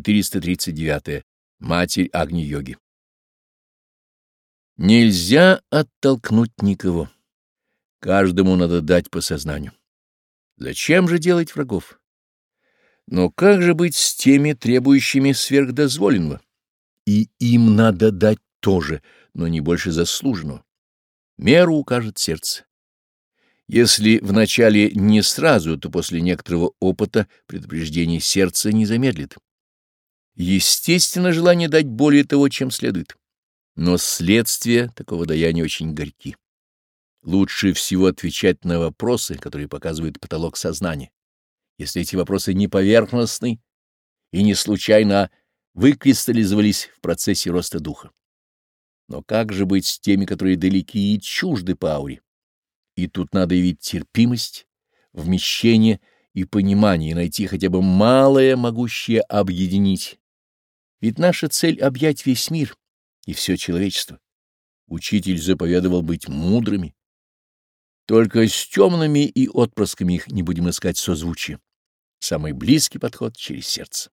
439. Матерь Агни-йоги. Нельзя оттолкнуть никого. Каждому надо дать по сознанию. Зачем же делать врагов? Но как же быть с теми, требующими сверхдозволенного? И им надо дать тоже, но не больше заслуженного. Меру укажет сердце. Если вначале не сразу, то после некоторого опыта предупреждение сердца не замедлит естественно желание дать более того, чем следует. Но следствие такого даяния очень горьки. Лучше всего отвечать на вопросы, которые показывают потолок сознания. Если эти вопросы не поверхностны и не случайно выкристаллизовались в процессе роста духа. Но как же быть с теми, которые далеки и чужды по ауре? И тут надо явить терпимость, вмещение и понимание, и найти хотя бы малое, могущее объединить ведь наша цель — объять весь мир и все человечество. Учитель заповедовал быть мудрыми. Только с темными и отпрысками их не будем искать созвучия. Самый близкий подход — через сердце.